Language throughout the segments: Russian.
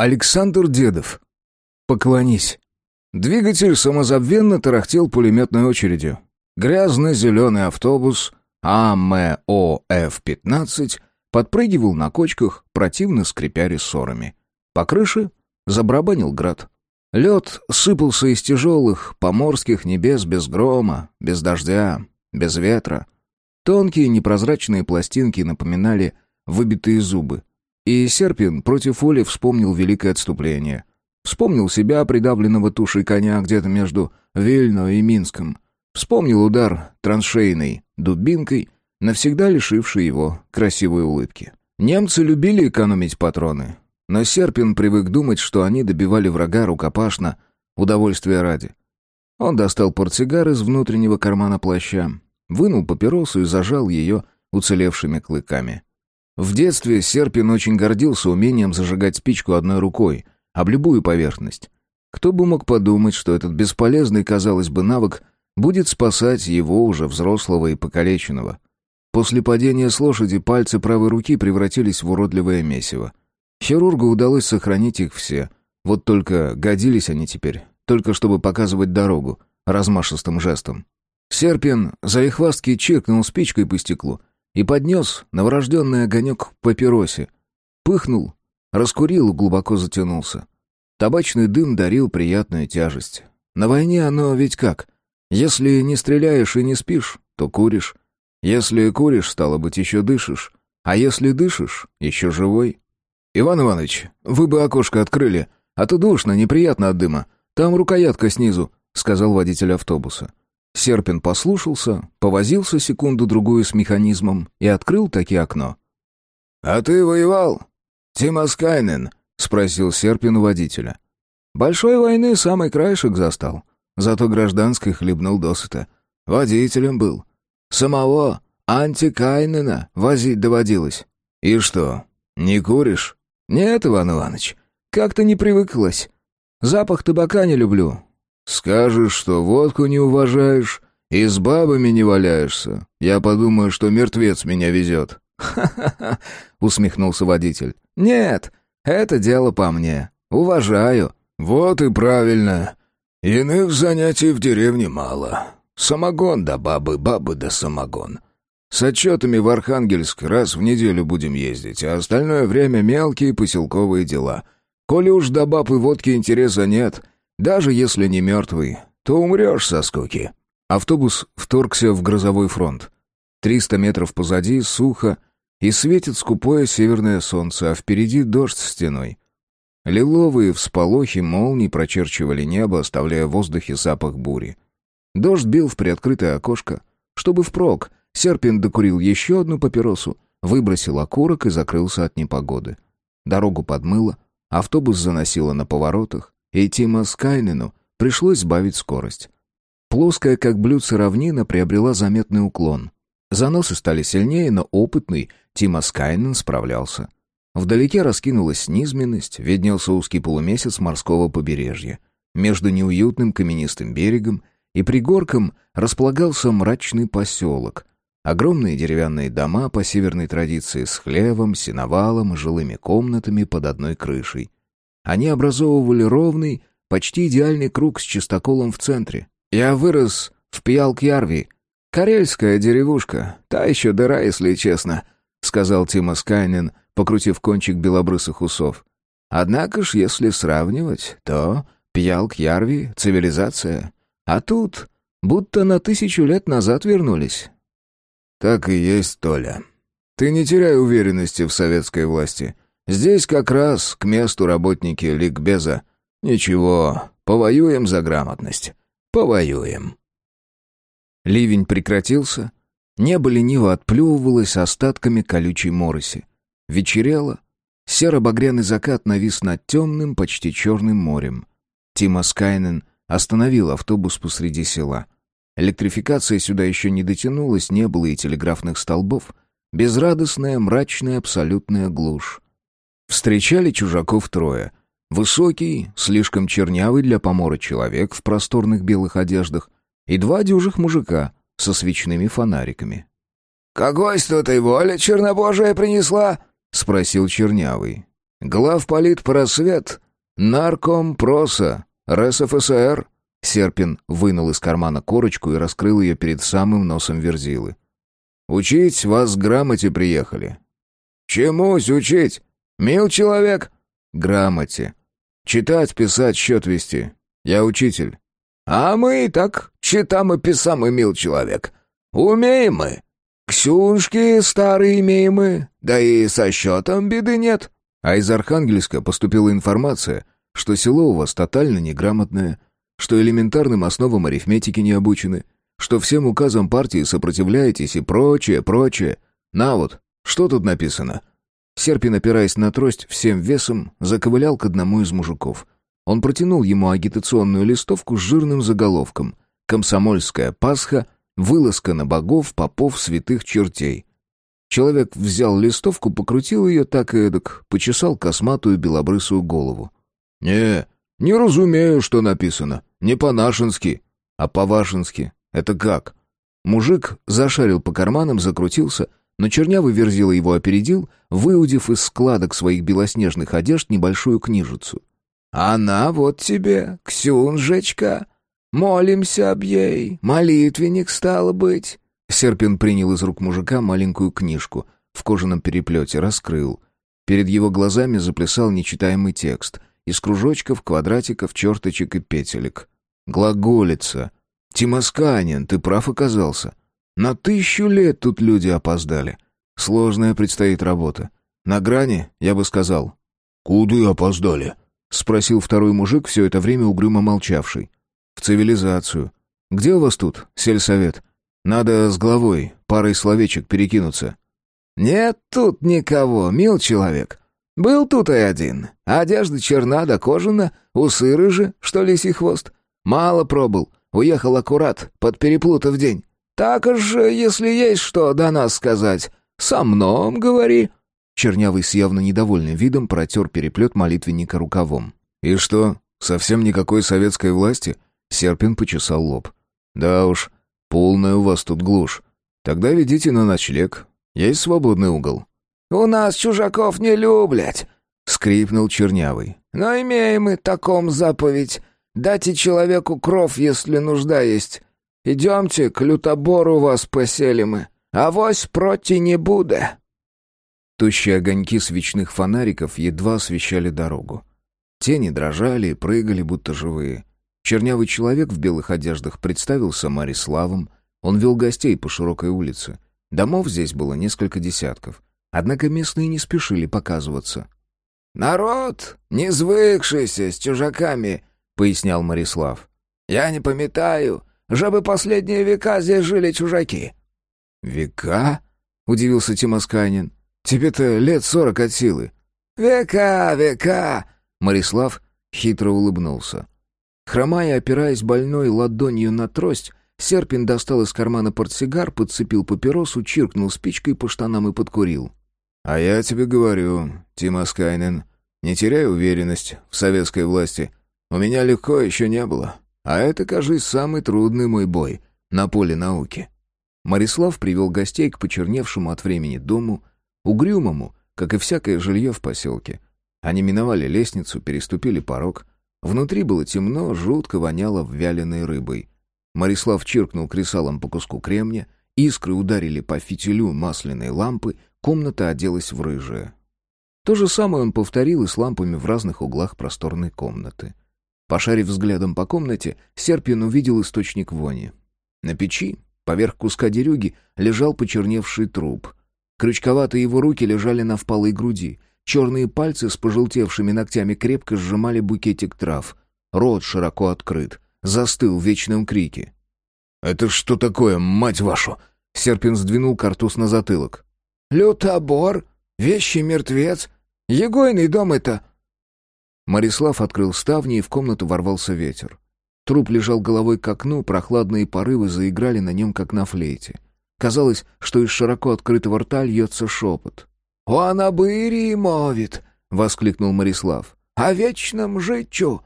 Александр Дедов. Поклонись. Двигатель самозабвенно тарахтел пулеметной очередью. Грязно-зеленый автобус АМОФ-15 подпрыгивал на кочках, противно скрипя рессорами. По крыше забарабанил град. Лед сыпался из тяжелых поморских небес без грома, без дождя, без ветра. Тонкие непрозрачные пластинки напоминали выбитые зубы. И Серпин против воли вспомнил великое отступление. Вспомнил себя, придавленного тушей коня где-то между Вильно и Минском. Вспомнил удар траншейной дубинкой, навсегда лишивший его красивой улыбки. Немцы любили экономить патроны, но Серпин привык думать, что они добивали врага рукопашно, удовольствия ради. Он достал портсигар из внутреннего кармана плаща, вынул папиросу и зажал ее уцелевшими клыками. В детстве Серпин очень гордился умением зажигать спичку одной рукой, об любую поверхность. Кто бы мог подумать, что этот бесполезный, казалось бы, навык будет спасать его уже взрослого и покалеченного. После падения с лошади пальцы правой руки превратились в уродливое месиво. Хирургу удалось сохранить их все. Вот только годились они теперь, только чтобы показывать дорогу, размашистым жестом. Серпин заихвастки чекнул спичкой по стеклу и поднес новорожденный огонек к папиросе. Пыхнул, раскурил и глубоко затянулся. Табачный дым дарил приятную тяжесть. На войне оно ведь как? Если не стреляешь и не спишь, то куришь. Если куришь, стало быть, еще дышишь. А если дышишь, еще живой. «Иван Иванович, вы бы окошко открыли, а то душно, неприятно от дыма. Там рукоятка снизу», — сказал водитель автобуса. Серпин послушался, повозился секунду-другую с механизмом и открыл таки окно. «А ты воевал? Тимоскайнен?» — спросил Серпин у водителя. «Большой войны самый краешек застал. Зато гражданской хлебнул досыта. Водителем был. Самого антикайнена возить доводилось». «И что, не куришь?» «Нет, Иван Иванович, как-то не привыклась. Запах табака не люблю. Скажешь, что водку не уважаешь и с бабами не валяешься. Я подумаю, что мертвец меня везет». «Ха-ха-ха», — усмехнулся водитель. «Нет, это дело по мне. Уважаю». «Вот и правильно. Иных занятий в деревне мало. Самогон да бабы, бабы да самогон. С отчетами в Архангельск раз в неделю будем ездить, а остальное время мелкие поселковые дела. Коли уж до баб и водки интереса нет, даже если не мертвый, то умрешь со скуки». Автобус вторгся в грозовой фронт. Триста метров позади сухо, и светит скупое северное солнце, а впереди дождь стеной. Лиловые всполохи молний прочерчивали небо, оставляя в воздухе запах бури. Дождь бил в приоткрытое окошко. Чтобы впрок, Серпин докурил еще одну папиросу, выбросил окурок и закрылся от непогоды. Дорогу подмыло, автобус заносило на поворотах, и Тима Скайнену пришлось сбавить скорость. Плоская, как блюдце равнина, приобрела заметный уклон. Заносы стали сильнее, но опытный Тима Скайнен справлялся. Вдалеке раскинулась низменность, виднелся узкий полумесяц морского побережья. Между неуютным каменистым берегом и пригорком располагался мрачный поселок. Огромные деревянные дома по северной традиции с хлевом, сеновалом и жилыми комнатами под одной крышей. Они образовывали ровный, почти идеальный круг с чистоколом в центре. Я вырос в Пьялк-Ярви. Карельская деревушка, та еще дыра, если честно, — сказал Тима Скайнен, покрутив кончик белобрысых усов. Однако ж, если сравнивать, то Пьялк-Ярви — цивилизация. А тут будто на тысячу лет назад вернулись. Так и есть, Толя. Ты не теряй уверенности в советской власти. Здесь как раз к месту работники ликбеза. Ничего, повоюем за грамотность. Повоюем. Ливень прекратился. Небо лениво отплевывалось остатками колючей мороси. Вечерело. Серо-багряный закат навис над темным, почти черным морем. Тима Скайнен остановил автобус посреди села. Электрификация сюда еще не дотянулась, не было и телеграфных столбов. Безрадостная, мрачная, абсолютная глушь. Встречали чужаков трое. Высокий, слишком чернявый для помора человек в просторных белых одеждах и два дюжих мужика со свечными фонариками. «Какой с той воля чернобожая принесла?» — спросил чернявый. Главполит просвет, нарком проса, РСФСР. Серпин вынул из кармана корочку и раскрыл ее перед самым носом Верзилы. «Учить вас грамоте приехали». «Чемусь учить? Мил человек?» «Грамоте. Читать, писать, счет вести. Я учитель». «А мы так читам и писам и мил человек. Умеем мы. Ксюншки старые имеем мы, да и со счетом беды нет». А из Архангельска поступила информация, что село у вас тотально неграмотное, что элементарным основам арифметики не обучены, что всем указам партии сопротивляетесь и прочее, прочее. На вот, что тут написано?» Серпин, опираясь на трость всем весом, заковылял к одному из мужиков. Он протянул ему агитационную листовку с жирным заголовком «Комсомольская Пасха. Вылазка на богов, попов, святых чертей». Человек взял листовку, покрутил ее так и эдак, почесал косматую белобрысую голову. «Не, не разумею, что написано. Не по-нашенски, а по-вашенски. Это как?» Мужик зашарил по карманам, закрутился, но чернявый верзила его опередил, выудив из складок своих белоснежных одежд небольшую книжицу. «Она вот тебе, Ксюнжечка. Молимся об ей, молитвенник стало быть». Серпин принял из рук мужика маленькую книжку, в кожаном переплете раскрыл. Перед его глазами заплясал нечитаемый текст, из кружочков, квадратиков, черточек и петелек. Глаголица. Тимосканин, ты прав оказался. На тысячу лет тут люди опоздали. Сложная предстоит работа. На грани, я бы сказал. «Куды опоздали?» — спросил второй мужик, все это время угрюмо молчавший. «В цивилизацию. Где у вас тут, сельсовет? Надо с главой, парой словечек перекинуться». «Нет тут никого, мил человек. Был тут и один. Одежда черна да кожана, усы рыжи, что лисий хвост. Мало пробыл, уехал аккурат, под переплутав день. Так же, если есть что до нас сказать, со мном говори». Чернявый с явно недовольным видом протер переплет молитвенника рукавом. «И что, совсем никакой советской власти?» Серпин почесал лоб. «Да уж, полная у вас тут глушь. Тогда ведите на ночлег. Есть свободный угол». «У нас чужаков не люблять», — скрипнул Чернявый. «Но имеем мы таком заповедь. Дайте человеку кров, если нужда есть. Идемте, к лютобору вас поселим. Авось проти не буде». Тощие огоньки свечных фонариков едва освещали дорогу. Тени дрожали и прыгали, будто живые. Чернявый человек в белых одеждах представился Мариславом. Он вел гостей по широкой улице. Домов здесь было несколько десятков. Однако местные не спешили показываться. «Народ, не звыкшийся с чужаками», — пояснял Марислав. «Я не пометаю, жабы последние века здесь жили чужаки». «Века?» — удивился Тимосканин. «Тебе-то лет сорок от силы». «Века, века!» — Марислав хитро улыбнулся. Хромая, опираясь больной ладонью на трость, Серпин достал из кармана портсигар, подцепил папиросу, чиркнул спичкой по штанам и подкурил. «А я тебе говорю, Тимоскайнен, не теряй уверенность в советской власти. У меня легко еще не было. А это, кажись, самый трудный мой бой на поле науки». Марислав привел гостей к почерневшему от времени дому, угрюмому, как и всякое жилье в поселке. Они миновали лестницу, переступили порог. Внутри было темно, жутко воняло вяленой рыбой. Марислав чиркнул кресалом по куску кремня, искры ударили по фитилю масляной лампы, комната оделась в рыжее. То же самое он повторил и с лампами в разных углах просторной комнаты. Пошарив взглядом по комнате, Серпин увидел источник вони. На печи, поверх куска дерюги, лежал почерневший труп. Крючковатые его руки лежали на впалой груди. Черные пальцы с пожелтевшими ногтями крепко сжимали букетик трав. Рот широко открыт. Застыл в вечном крике. «Это что такое, мать вашу?» Серпин сдвинул картуз на затылок. «Лютобор? Вещий мертвец? Егойный дом это?» Марислав открыл ставни, и в комнату ворвался ветер. Труп лежал головой к окну, прохладные порывы заиграли на нем, как на флейте. Казалось, что из широко открытого рта льется шепот. «Он об Ирии мовит!» — воскликнул Марислав. «О вечном житчу!»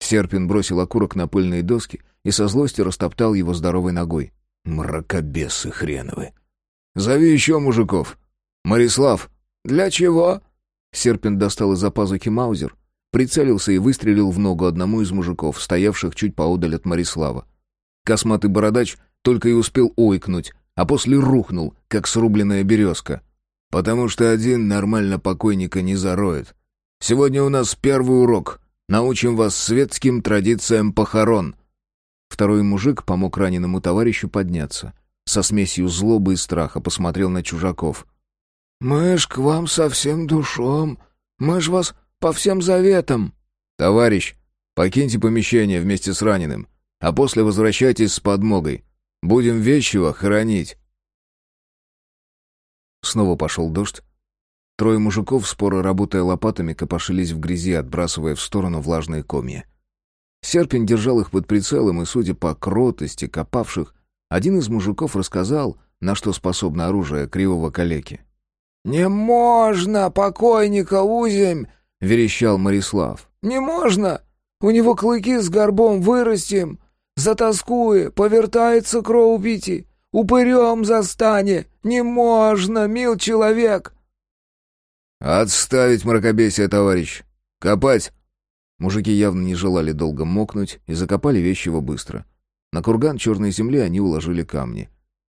Серпин бросил окурок на пыльные доски и со злости растоптал его здоровой ногой. «Мракобесы хреновы!» «Зови еще мужиков!» «Марислав!» «Для чего?» Серпент достал из-за пазухи маузер, прицелился и выстрелил в ногу одному из мужиков, стоявших чуть поодаль от Марислава. Косматый бородач только и успел ойкнуть, а после рухнул, как срубленная березка. «Потому что один нормально покойника не зароет. Сегодня у нас первый урок. Научим вас светским традициям похорон». Второй мужик помог раненому товарищу подняться. Со смесью злобы и страха посмотрел на чужаков. «Мы ж к вам со всем душом. Мы ж вас по всем заветам». «Товарищ, покиньте помещение вместе с раненым, а после возвращайтесь с подмогой. Будем вещего хоронить». Снова пошел дождь. Трое мужиков, споро работая лопатами, копошились в грязи, отбрасывая в сторону влажные комья. Серпень держал их под прицелом, и, судя по кротости копавших, один из мужиков рассказал, на что способно оружие кривого калеки. «Не можно покойника узем!» — верещал Марислав. «Не можно! У него клыки с горбом вырастим! Затаскуе, повертается кроубити! Упырем застане! Не можно, мил человек!» «Отставить мракобесие, товарищ! Копать!» Мужики явно не желали долго мокнуть и закопали вещего быстро. На курган черной земли они уложили камни.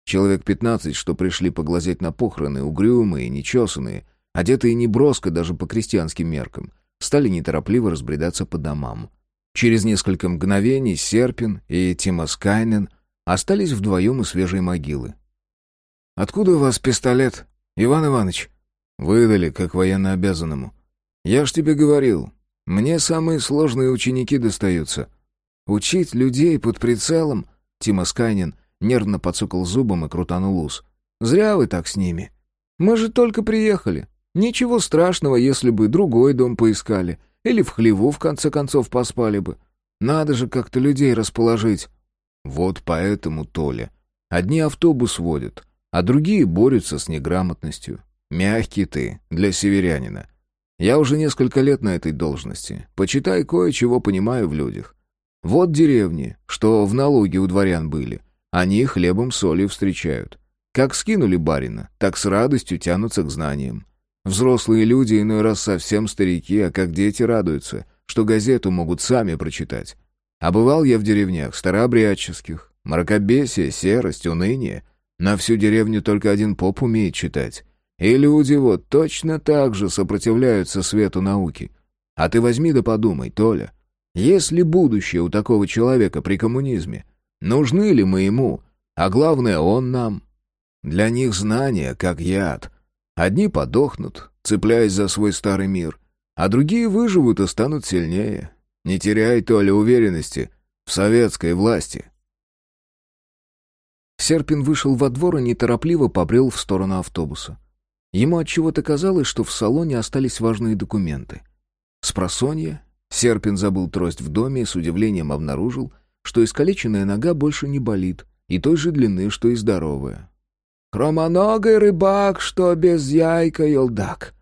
Человек пятнадцать, что пришли поглазеть на похороны, угрюмые, нечесанные, одетые неброско даже по крестьянским меркам, стали неторопливо разбредаться по домам. Через несколько мгновений Серпин и Тимас Кайнен остались вдвоем у свежей могилы. «Откуда у вас пистолет, Иван Иванович?» «Выдали, как военно обязанному. Я ж тебе говорил, мне самые сложные ученики достаются. Учить людей под прицелом...» Тима Скайнин нервно подсокал зубом и крутанул ус. «Зря вы так с ними. Мы же только приехали. Ничего страшного, если бы другой дом поискали. Или в хлеву, в конце концов, поспали бы. Надо же как-то людей расположить». «Вот поэтому, Толя. Одни автобус водят, а другие борются с неграмотностью. Мягкий ты для северянина. Я уже несколько лет на этой должности. Почитай, кое-чего понимаю в людях. Вот деревни, что в налоге у дворян были. Они хлебом солью встречают. Как скинули барина, так с радостью тянутся к знаниям. Взрослые люди иной раз совсем старики, а как дети радуются, что газету могут сами прочитать. А бывал я в деревнях старообрядческих. Мракобесие, серость, уныние. На всю деревню только один поп умеет читать. И люди вот точно так же сопротивляются свету науки. А ты возьми да подумай, Толя, есть ли будущее у такого человека при коммунизме? Нужны ли мы ему? А главное, он нам. Для них знания, как яд. Одни подохнут, цепляясь за свой старый мир, а другие выживут и станут сильнее. Не теряй, Толя, уверенности в советской власти. Серпин вышел во двор и неторопливо побрел в сторону автобуса. Ему отчего-то казалось, что в салоне остались важные документы. С просонья Серпин забыл трость в доме и с удивлением обнаружил, что искалеченная нога больше не болит, и той же длины, что и здоровая. «Хромоногий рыбак, что без яйка елдак!»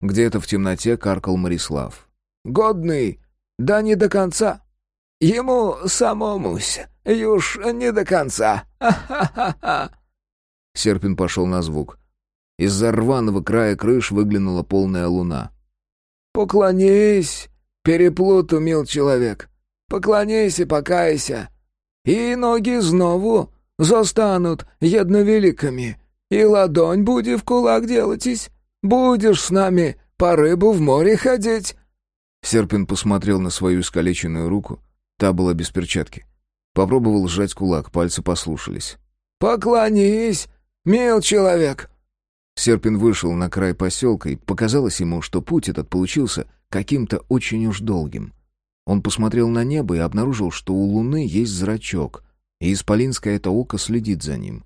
Где-то в темноте каркал Марислав. «Годный, да не до конца. Ему самомусь, юж не до конца. Ха-ха-ха!» Серпин пошел на звук. Из-за рваного края крыш выглянула полная луна. «Поклонись, переплуту, мил человек. Поклонись и покайся. И ноги знову застанут едновеликами, и ладонь буди в кулак делатись. Будешь с нами по рыбу в море ходить». Серпин посмотрел на свою искалеченную руку. Та была без перчатки. Попробовал сжать кулак, пальцы послушались. «Поклонись, мил человек!» Серпин вышел на край поселка, и показалось ему, что путь этот получился каким-то очень уж долгим. Он посмотрел на небо и обнаружил, что у луны есть зрачок, и исполинское это око следит за ним.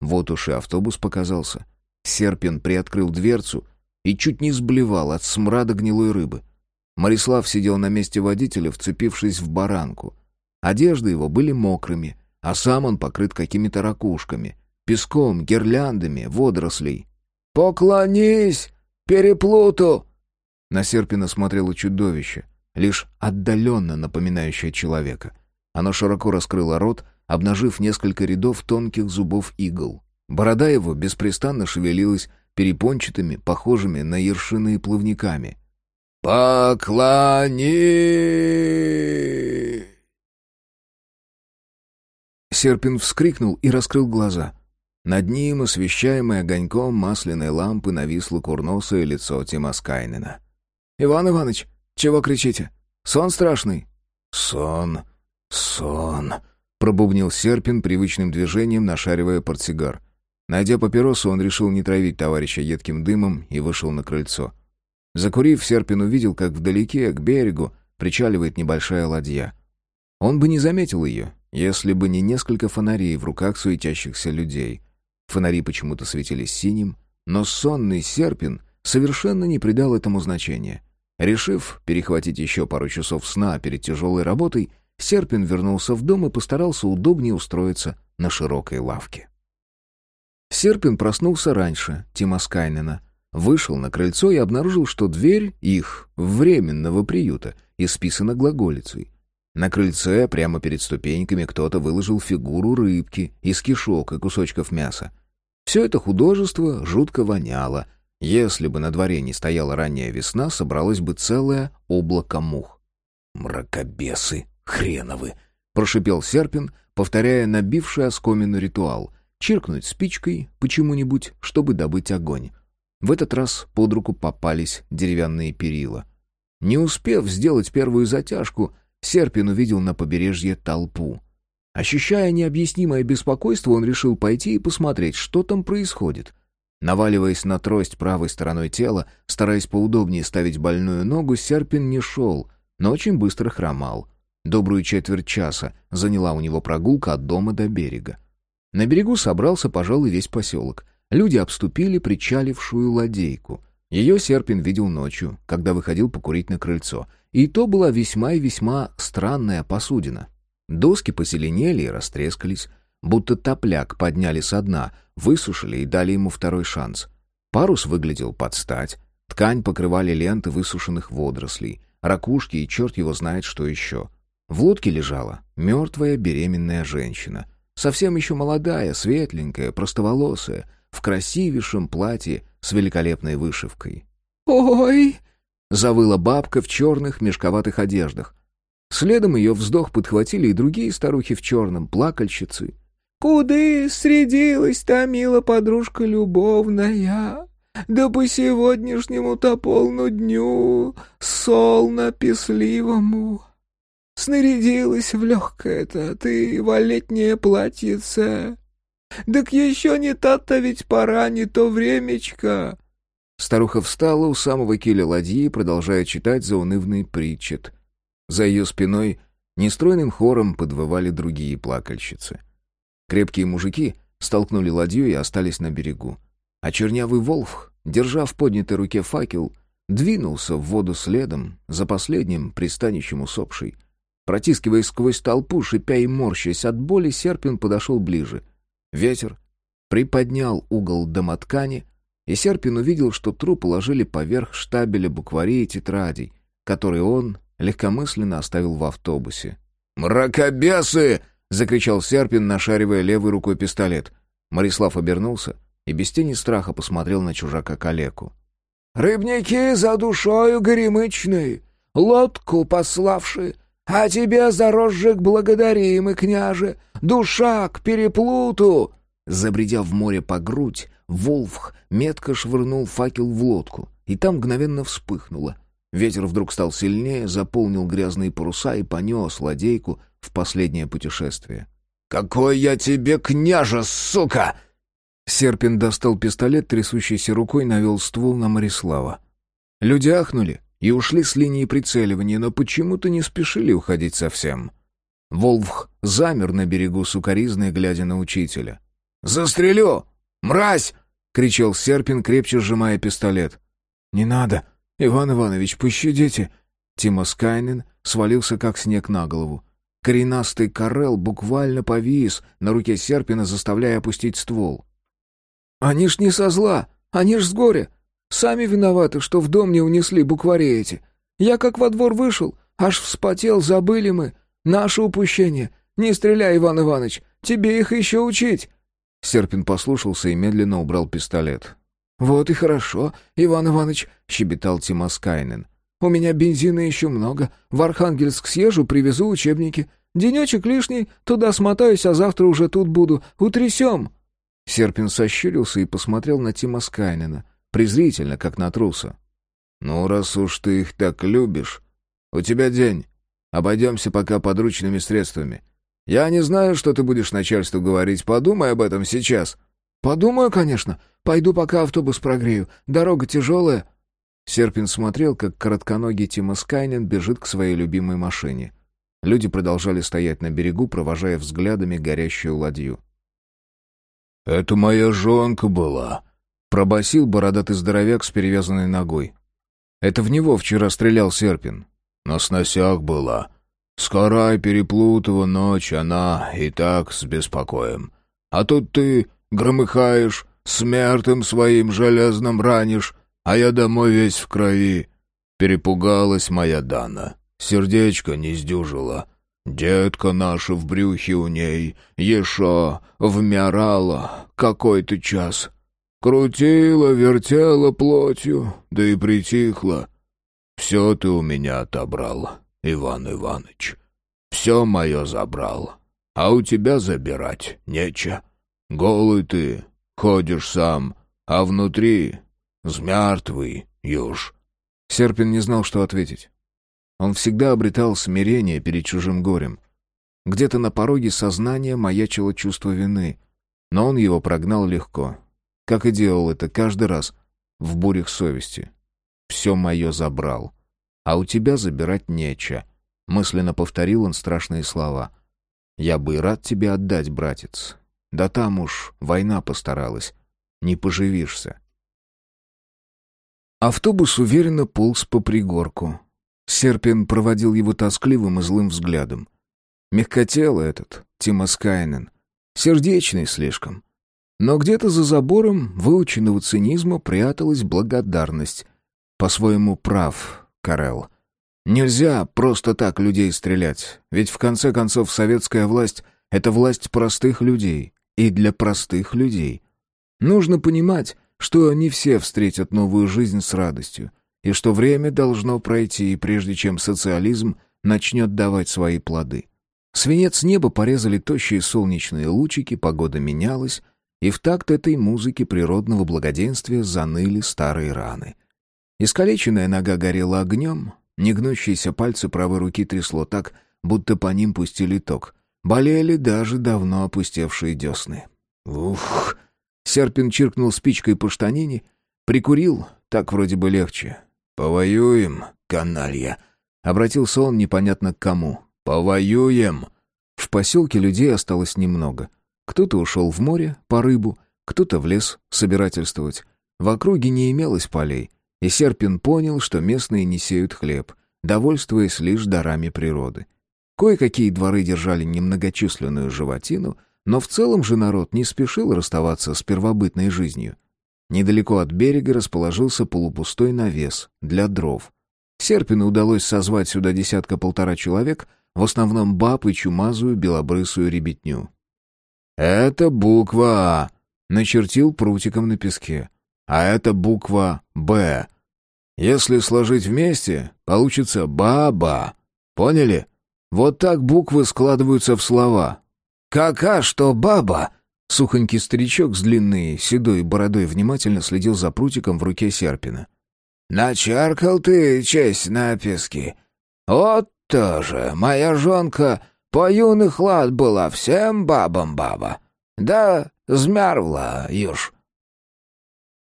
Вот уж и автобус показался. Серпин приоткрыл дверцу и чуть не сблевал от смрада гнилой рыбы. Марислав сидел на месте водителя, вцепившись в баранку. Одежды его были мокрыми, а сам он покрыт какими-то ракушками, песком, гирляндами, водорослей. «Поклонись! Переплуту!» На Серпина смотрело чудовище, лишь отдаленно напоминающее человека. Оно широко раскрыло рот, обнажив несколько рядов тонких зубов игл. Борода его беспрестанно шевелилась, перепончатыми, похожими на ершиные плавниками. «Поклони!» Серпин вскрикнул и раскрыл глаза. Над ним, освещаемое огоньком масляной лампы, нависло курносое лицо Тима. «Иван Иванович, чего кричите? Сон страшный?» «Сон, сон», — пробубнил Серпин привычным движением, нашаривая портсигар. Найдя папиросу, он решил не травить товарища едким дымом и вышел на крыльцо. Закурив, Серпин увидел, как вдалеке, к берегу, причаливает небольшая ладья. Он бы не заметил ее, если бы не несколько фонарей в руках суетящихся людей. Фонари почему-то светились синим, но сонный Серпин совершенно не придал этому значения. Решив перехватить еще пару часов сна перед тяжелой работой, Серпин вернулся в дом и постарался удобнее устроиться на широкой лавке. Серпин проснулся раньше Тима Скайнена, вышел на крыльцо и обнаружил, что дверь их временного приюта исписана глаголицей. На крыльце, прямо перед ступеньками, кто-то выложил фигуру рыбки из кишок и кусочков мяса. Все это художество жутко воняло. Если бы на дворе не стояла ранняя весна, собралось бы целое облако мух. «Мракобесы хреновы!» — прошипел Серпин, повторяя набивший оскомину ритуал. Чиркнуть спичкой почему-нибудь, чтобы добыть огонь. В этот раз под руку попались деревянные перила. Не успев сделать первую затяжку, Серпин увидел на побережье толпу. Ощущая необъяснимое беспокойство, он решил пойти и посмотреть, что там происходит. Наваливаясь на трость правой стороной тела, стараясь поудобнее ставить больную ногу, Серпин не шел, но очень быстро хромал. Добрую четверть часа заняла у него прогулка от дома до берега. На берегу собрался, пожалуй, весь поселок. Люди обступили причалившую ладейку. Ее Серпин видел ночью, когда выходил покурить на крыльцо. И то была весьма и весьма странная посудина. Доски позеленели и растрескались, будто топляк подняли со дна, высушили и дали ему второй шанс. Парус выглядел под стать, ткань покрывали ленты высушенных водорослей, ракушки и черт его знает что еще. В лодке лежала мертвая беременная женщина. Совсем еще молодая, светленькая, простоволосая, в красивейшем платье с великолепной вышивкой. «Ой!» — завыла бабка в черных мешковатых одеждах. Следом ее вздох подхватили и другие старухи в черном, плакальщицы. «Куды средилась та мила подружка любовная? Да по сегодняшнему-то полну дню, солно песливому. Снарядилась в легкое-то ты во летнее платьице. Так еще не та-то ведь пора, не то времечко. Старуха встала у самого киля ладьи, продолжая читать заунывный притчет. За ее спиной нестройным хором подвывали другие плакальщицы. Крепкие мужики столкнули ладью и остались на берегу. А чернявый волф, держа в поднятой руке факел, двинулся в воду следом за последним пристанищем усопшей. Протискиваясь сквозь толпу, шипя и морщась от боли, Серпин подошел ближе. Ветер приподнял угол домоткани, и Серпин увидел, что труп уложили поверх штабеля букварей и тетрадей, которые он легкомысленно оставил в автобусе. «Мракобесы!» — закричал Серпин, нашаривая левой рукой пистолет. Марислав обернулся и без тени страха посмотрел на чужака-калеку. «Рыбники за душою горемычной, лодку пославши, а тебе, зарожжик, благодарим и, княже, душа к переплуту!» Забредя в море по грудь, Волфх метко швырнул факел в лодку, и там мгновенно вспыхнуло. Ветер вдруг стал сильнее, заполнил грязные паруса и понес ладейку в последнее путешествие. «Какой я тебе княже, сука!» Серпин достал пистолет, трясущейся рукой навел ствол на Марислава. Люди ахнули и ушли с линии прицеливания, но почему-то не спешили уходить совсем. Волфх замер на берегу сукоризной, глядя на учителя. «Застрелю! Мразь!» — кричал Серпин, крепче сжимая пистолет. «Не надо! Иван Иванович, пощадите!» Тима Скайнен свалился, как снег на голову. Коренастый Карел буквально повис на руке Серпина, заставляя опустить ствол. «Они ж не со зла, они ж с горя. Сами виноваты, что в дом не унесли буквари эти. Я как во двор вышел, аж вспотел, забыли мы. Наше упущение. Не стреляй, Иван Иванович, тебе их еще учить». Серпин послушался и медленно убрал пистолет. «Вот и хорошо, Иван Иванович», — щебетал Тимоскайнен. «У меня бензина еще много. В Архангельск съезжу, привезу учебники. Денечек лишний, туда смотаюсь, а завтра уже тут буду. Утрясем». Серпин сощурился и посмотрел на Тимоскайнена, презрительно, как на труса. «Ну, раз уж ты их так любишь, у тебя день. Обойдемся пока подручными средствами. Я не знаю, что ты будешь начальству говорить, подумай об этом сейчас». «Подумаю, конечно. Пойду, пока автобус прогрею. Дорога тяжелая». Серпин смотрел, как коротконогий Тимоскайнен бежит к своей любимой машине. Люди продолжали стоять на берегу, провожая взглядами горящую ладью. «Это моя жонка была», — пробасил бородатый здоровяк с перевязанной ногой. «Это в него вчера стрелял Серпин». «На сносях была. Скорай переплутала ночь, она и так с беспокоем. А тут ты громыхаешь, смертым своим железным ранишь, а я домой весь в крови. Перепугалась моя Дана, сердечко не сдюжило. Детка наша в брюхе у ней, еще вмирала какой-то час. Крутила, вертела плотью, да и притихла. Все ты у меня отобрал, Иван Иваныч. Все мое забрал, а у тебя забирать нече. Голый ты, ходишь сам, а внутри змертвый юж. Серпин не знал, что ответить. Он всегда обретал смирение перед чужим горем. Где-то на пороге сознания маячило чувство вины, но он его прогнал легко, как и делал это каждый раз в бурях совести. «Все мое забрал, а у тебя забирать нече», — мысленно повторил он страшные слова. «Я бы и рад тебе отдать, братец. Да там уж война постаралась, не поживишься». Автобус уверенно полз по пригорку. Серпин проводил его тоскливым и злым взглядом. Мягкотелый этот, Тима Скайнен. Сердечный слишком. Но где-то за забором выученного цинизма пряталась благодарность. По-своему прав, Карел. Нельзя просто так людей стрелять, ведь в конце концов советская власть — это власть простых людей, и для простых людей. Нужно понимать, что не все встретят новую жизнь с радостью, и что время должно пройти, прежде чем социализм начнет давать свои плоды. Свинец неба порезали тощие солнечные лучики, погода менялась, и в такт этой музыки природного благоденствия заныли старые раны. Искалеченная нога горела огнем, негнущиеся пальцы правой руки трясло так, будто по ним пустили ток. Болели даже давно опустевшие десны. Ух! Серпин чиркнул спичкой по штанине, прикурил, так вроде бы легче. «Повоюем, каналья!» — обратился он непонятно к кому. «Повоюем!» В поселке людей осталось немного. Кто-то ушел в море по рыбу, кто-то в лес собирательствовать. В округе не имелось полей, и Серпин понял, что местные не сеют хлеб, довольствуясь лишь дарами природы. Кое-какие дворы держали немногочисленную животину, но в целом же народ не спешил расставаться с первобытной жизнью. Недалеко от берега расположился полупустой навес для дров. Серпину удалось созвать сюда десятка-полтора человек, в основном баб и чумазую белобрысую ребятню. «Это буква А», — начертил прутиком на песке. «А это буква Б. Если сложить вместе, получится «баба». Поняли? Вот так буквы складываются в слова. «Кака, что баба?» Сухонький старичок с длинной седой бородой внимательно следил за прутиком в руке Серпина. «Начаркал ты честь на песке. Вот тоже, моя жонка по юных лад была всем бабам баба. Да змярвла юж».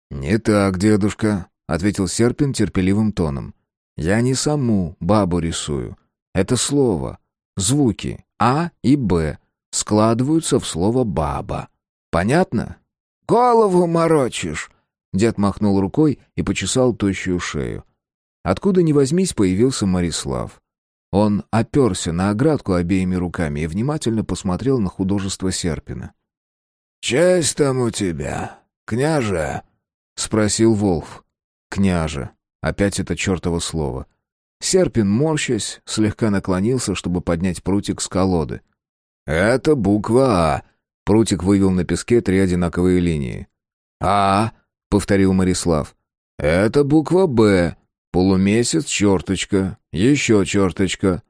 «Не так, дедушка», — ответил Серпин терпеливым тоном. «Я не саму бабу рисую. Это слово, звуки А и Б складываются в слово «баба». Понятно? Голову морочишь. Дед махнул рукой и почесал тощую шею. Откуда ни возьмись, появился Марислав. Он оперся на оградку обеими руками и внимательно посмотрел на художество Серпина. «Честь там у тебя, княже?» — спросил Волф. «Княже». Опять это чертово слово. Серпин, морщась, слегка наклонился, чтобы поднять прутик с колоды. «Это буква А», Прутик вывел на песке три одинаковые линии. «А, повторил Марислав. «Это буква «Б». Полумесяц, черточка, еще черточка.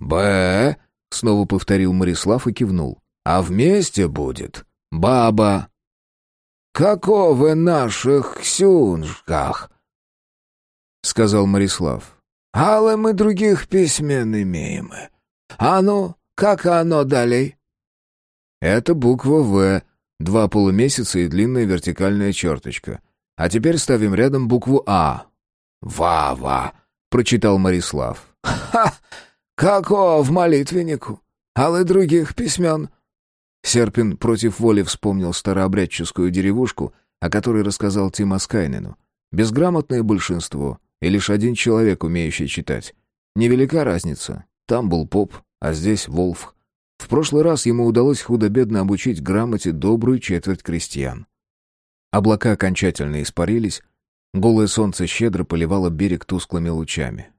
«Б», — снова повторил Марислав и кивнул. «А вместе будет баба». «Каковы наших ксюнжках?» — сказал Марислав. «Але мы других письмен имеем. А ну, как оно далей?» «Это буква «В», два полумесяца и длинная вертикальная черточка. А теперь ставим рядом букву «А». «Ва-ва», — прочитал Марислав. «Ха! Каков молитвеннику? Але других письмен?» Серпин против воли вспомнил старообрядческую деревушку, о которой рассказал Тим Аскайнену. Безграмотное большинство, и лишь один человек, умеющий читать. Невелика разница. Там был поп, а здесь Волф. В прошлый раз ему удалось худо-бедно обучить грамоте добрую четверть крестьян. Облака окончательно испарились, голое солнце щедро поливало берег тусклыми лучами.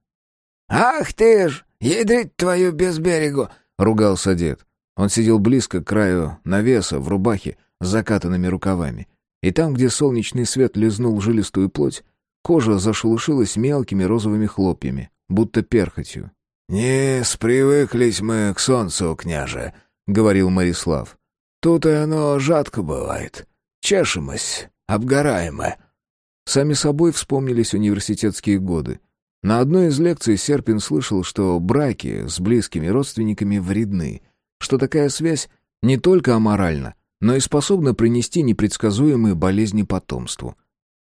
«Ах ты ж, ядрить твою без берегу!» — ругался дед. Он сидел близко к краю навеса в рубахе с закатанными рукавами. И там, где солнечный свет лизнул жилистую плоть, кожа зашелушилась мелкими розовыми хлопьями, будто перхотью. «Не спривыклись мы к солнцу, княже», — говорил Марислав. «Тут и оно жадко бывает. Чешемось, обгораем мы». Сами собой вспомнились университетские годы. На одной из лекций Серпин слышал, что браки с близкими родственниками вредны — что такая связь не только аморальна, но и способна принести непредсказуемые болезни потомству.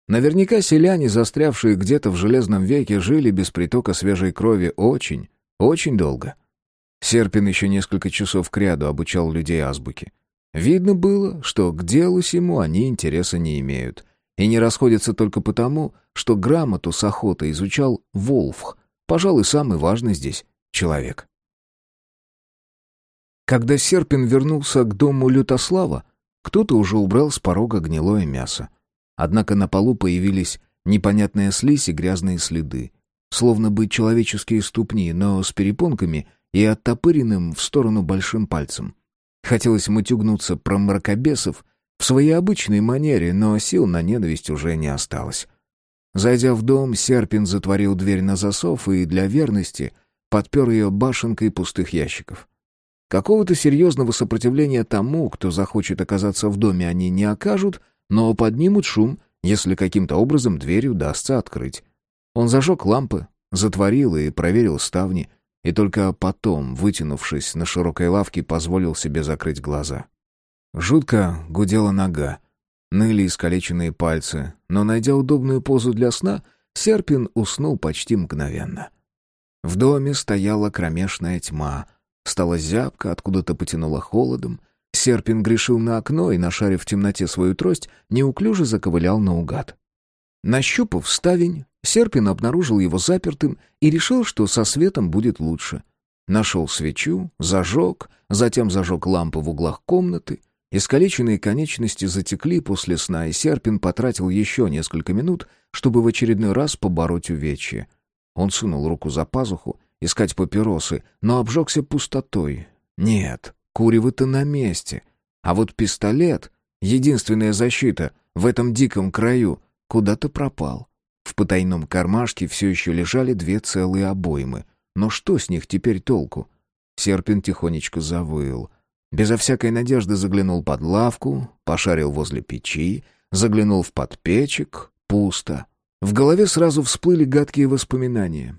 Наверняка селяне, застрявшие где-то в Железном веке, жили без притока свежей крови очень, очень долго. Серпин еще несколько часов кряду обучал людей азбуке. Видно было, что к делу сему они интереса не имеют. И не расходятся только потому, что грамоту с охотой изучал Волфх, пожалуй, самый важный здесь человек. Когда Серпин вернулся к дому Лютослава, кто-то уже убрал с порога гнилое мясо. Однако на полу появились непонятная слизь и грязные следы. Словно бы человеческие ступни, но с перепонками и оттопыренным в сторону большим пальцем. Хотелось мутюгнуться про мракобесов в своей обычной манере, но сил на ненависть уже не осталось. Зайдя в дом, Серпин затворил дверь на засов и для верности подпер ее башенкой пустых ящиков. Какого-то серьезного сопротивления тому, кто захочет оказаться в доме, они не окажут, но поднимут шум, если каким-то образом дверь удастся открыть. Он зажег лампы, затворил и проверил ставни, и только потом, вытянувшись на широкой лавке, позволил себе закрыть глаза. Жутко гудела нога, ныли искалеченные пальцы, но, найдя удобную позу для сна, Серпин уснул почти мгновенно. В доме стояла кромешная тьма, Стало зябко, откуда-то потянуло холодом. Серпин грешил на окно и, нашарив в темноте свою трость, неуклюже заковылял наугад. Нащупав ставень, Серпин обнаружил его запертым и решил, что со светом будет лучше. Нашел свечу, зажег, затем зажег лампы в углах комнаты. Искалеченные конечности затекли после сна, и Серпин потратил еще несколько минут, чтобы в очередной раз побороть увечье. Он сунул руку за пазуху искать папиросы, но обжегся пустотой. Нет, курево-то на месте. А вот пистолет, единственная защита в этом диком краю, куда-то пропал. В потайном кармашке все еще лежали две целые обоймы. Но что с них теперь толку? Серпин тихонечко завыл. Безо всякой надежды заглянул под лавку, пошарил возле печи, заглянул в подпечек — пусто. В голове сразу всплыли гадкие воспоминания.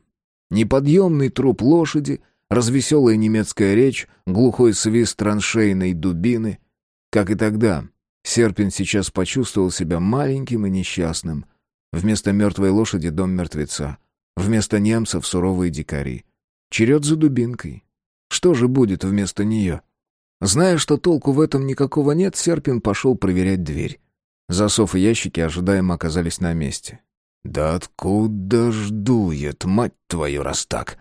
Неподъемный труп лошади, развеселая немецкая речь, глухой свист траншейной дубины. Как и тогда, Серпин сейчас почувствовал себя маленьким и несчастным. Вместо мертвой лошади дом мертвеца. Вместо немцев суровые дикари. Черед за дубинкой. Что же будет вместо нее? Зная, что толку в этом никакого нет, Серпин пошел проверять дверь. Засов и ящики ожидаемо оказались на месте. «Да откуда ж дует, мать твою, раз так?»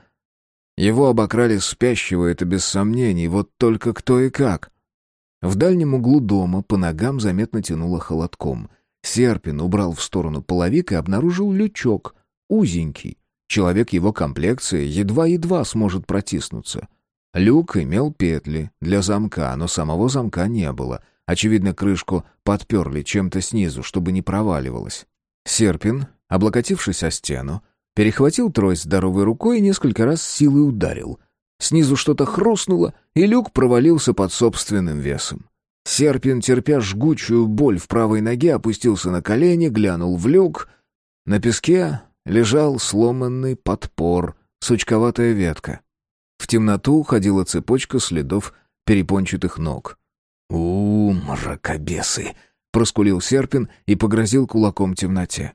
Его обокрали спящего, это без сомнений, вот только кто и как. В дальнем углу дома по ногам заметно тянуло холодком. Серпин убрал в сторону половик и обнаружил лючок, узенький. Человек его комплекции едва-едва сможет протиснуться. Люк имел петли для замка, но самого замка не было. Очевидно, крышку подперли чем-то снизу, чтобы не проваливалось. Серпин, облокотившись о стену, перехватил трость здоровой рукой и несколько раз силой ударил. Снизу что-то хрустнуло, и люк провалился под собственным весом. Серпин, терпя жгучую боль в правой ноге, опустился на колени, глянул в люк. На песке лежал сломанный подпор, сучковатая ветка. В темноту уходила цепочка следов перепончатых ног. у, -у мракобесы!» — проскулил Серпин и погрозил кулаком темноте.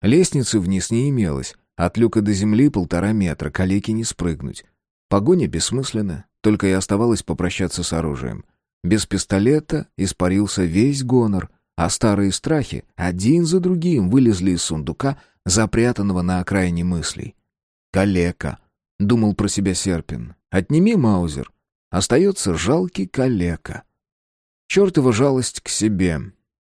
Лестницы вниз не имелось, от люка до земли полтора метра, калеки не спрыгнуть. Погоня бессмысленна, только и оставалось попрощаться с оружием. Без пистолета испарился весь гонор, а старые страхи один за другим вылезли из сундука, запрятанного на окраине мыслей. «Калека», — думал про себя Серпин, — «отними Маузер, остается жалкий калека». Чертова жалость к себе,